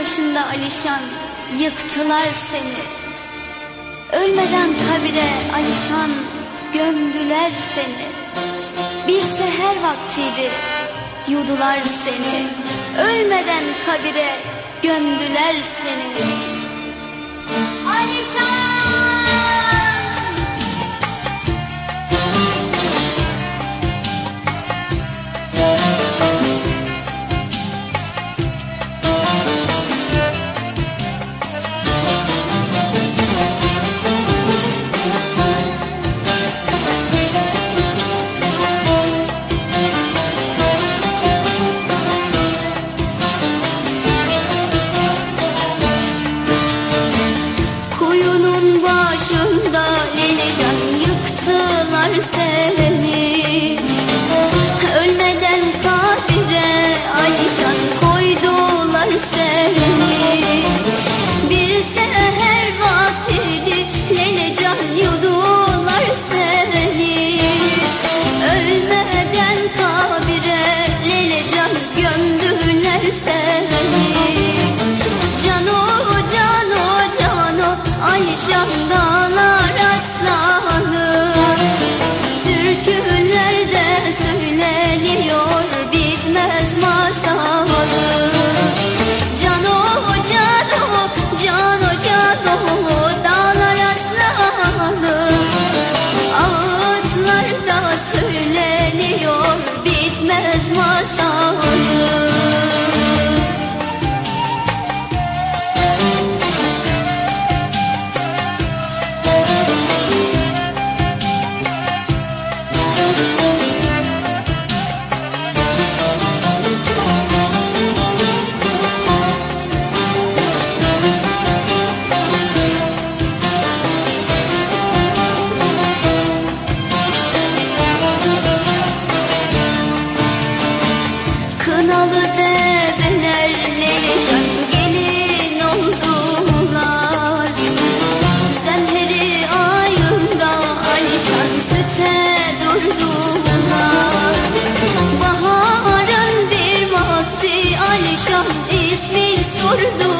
başında Alişan yıktılar seni. Ölmeden kabire Alişan gömdüler seni. Bir seher vaktiydi yudular seni. Ölmeden kabire gömdüler seni seni. Ölmeden kabire Alişan koydular seni bitmez masalı Kınalı develer Leylecan gelin oldular? Senheri ayında Alişan süte durdular Baharın bir vakti Alişan ismi sordular